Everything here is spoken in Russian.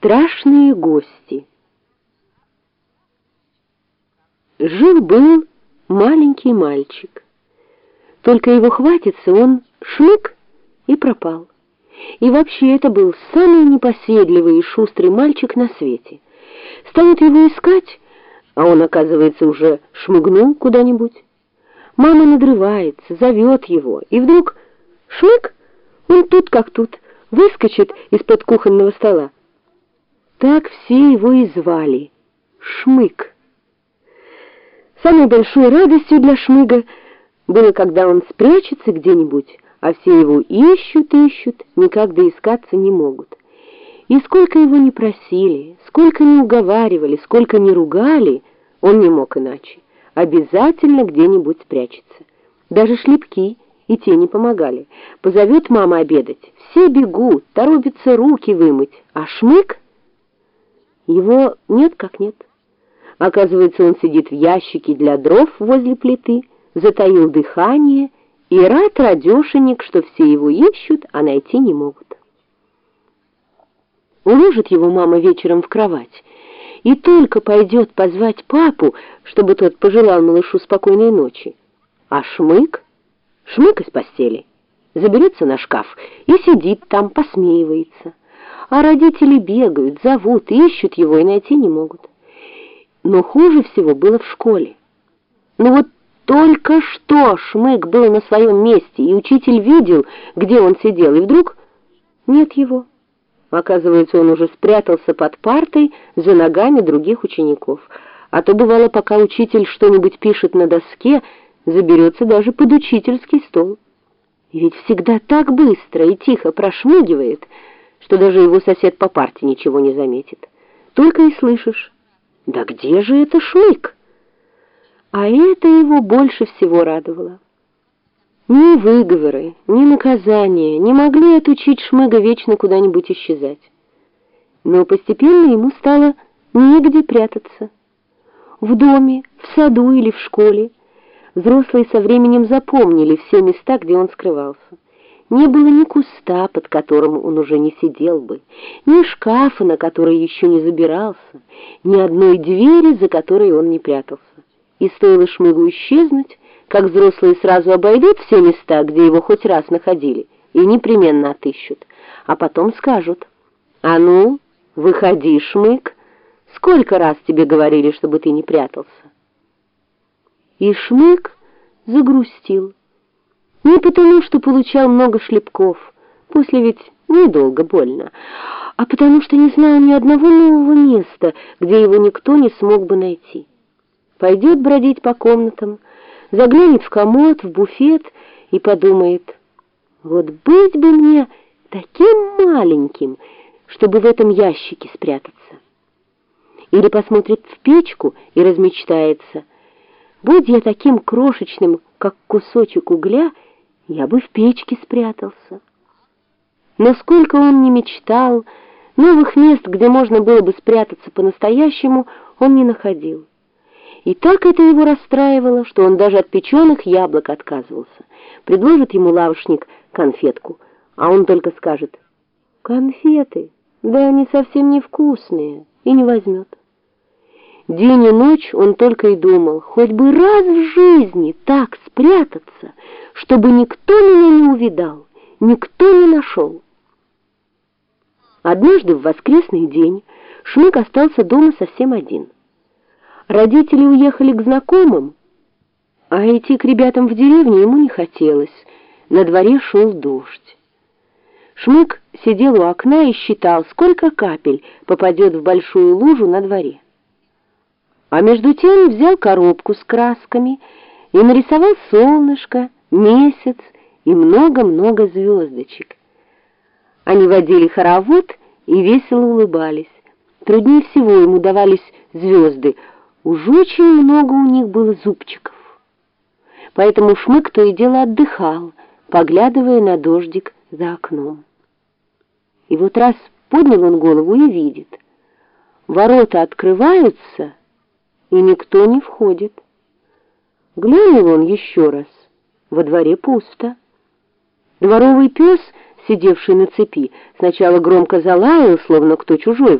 Страшные гости. Жил-был маленький мальчик. Только его хватится, он шмык и пропал. И вообще это был самый непоседливый и шустрый мальчик на свете. Станут его искать, а он, оказывается, уже шмыгнул куда-нибудь. Мама надрывается, зовет его, и вдруг шмык, он тут как тут, выскочит из-под кухонного стола. Так все его и звали — Шмык. Самой большой радостью для Шмыга было, когда он спрячется где-нибудь, а все его ищут, ищут, никак доискаться не могут. И сколько его не просили, сколько не уговаривали, сколько не ругали, он не мог иначе. Обязательно где-нибудь спрячется. Даже шлепки и те не помогали. Позовет мама обедать, все бегут, торопятся руки вымыть, а Шмык... Его нет как нет. Оказывается, он сидит в ящике для дров возле плиты, затаил дыхание и рад радешенек, что все его ищут, а найти не могут. Уложит его мама вечером в кровать и только пойдет позвать папу, чтобы тот пожелал малышу спокойной ночи. А Шмык, Шмык из постели, заберется на шкаф и сидит там, посмеивается а родители бегают, зовут, ищут его и найти не могут. Но хуже всего было в школе. Ну вот только что Шмык был на своем месте, и учитель видел, где он сидел, и вдруг нет его. Оказывается, он уже спрятался под партой за ногами других учеников. А то бывало, пока учитель что-нибудь пишет на доске, заберется даже под учительский стол. И ведь всегда так быстро и тихо прошмыгивает, что даже его сосед по парте ничего не заметит. Только и слышишь, да где же это Шмык? А это его больше всего радовало. Ни выговоры, ни наказания не могли отучить Шмыга вечно куда-нибудь исчезать. Но постепенно ему стало негде прятаться. В доме, в саду или в школе взрослые со временем запомнили все места, где он скрывался. Не было ни куста, под которым он уже не сидел бы, ни шкафа, на который еще не забирался, ни одной двери, за которой он не прятался. И стоило шмыгу исчезнуть, как взрослые сразу обойдут все места, где его хоть раз находили, и непременно отыщут, а потом скажут, «А ну, выходи, шмык, сколько раз тебе говорили, чтобы ты не прятался?» И шмык загрустил. Не потому, что получал много шлепков, после ведь недолго больно, а потому что не знал ни одного нового места, где его никто не смог бы найти. Пойдет бродить по комнатам, заглянет в комод, в буфет и подумает, вот быть бы мне таким маленьким, чтобы в этом ящике спрятаться. Или посмотрит в печку и размечтается, будь я таким крошечным, как кусочек угля, я бы в печке спрятался. Но сколько он не мечтал, новых мест, где можно было бы спрятаться по-настоящему, он не находил. И так это его расстраивало, что он даже от печеных яблок отказывался. Предложит ему лавочник конфетку, а он только скажет «Конфеты? Да они совсем невкусные» и не возьмет. День и ночь он только и думал, хоть бы раз в жизни так спрятаться, чтобы никто меня не увидал, никто не нашел. Однажды в воскресный день Шмык остался дома совсем один. Родители уехали к знакомым, а идти к ребятам в деревню ему не хотелось. На дворе шел дождь. Шмык сидел у окна и считал, сколько капель попадет в большую лужу на дворе. А между тем взял коробку с красками и нарисовал солнышко, месяц и много-много звездочек. Они водили хоровод и весело улыбались. Труднее всего ему давались звезды, уж очень много у них было зубчиков. Поэтому Шмык то и дело отдыхал, поглядывая на дождик за окном. И вот раз поднял он голову и видит. Ворота открываются, и никто не входит. Глянул он еще раз. Во дворе пусто. Дворовый пес, сидевший на цепи, сначала громко залаял, словно кто чужой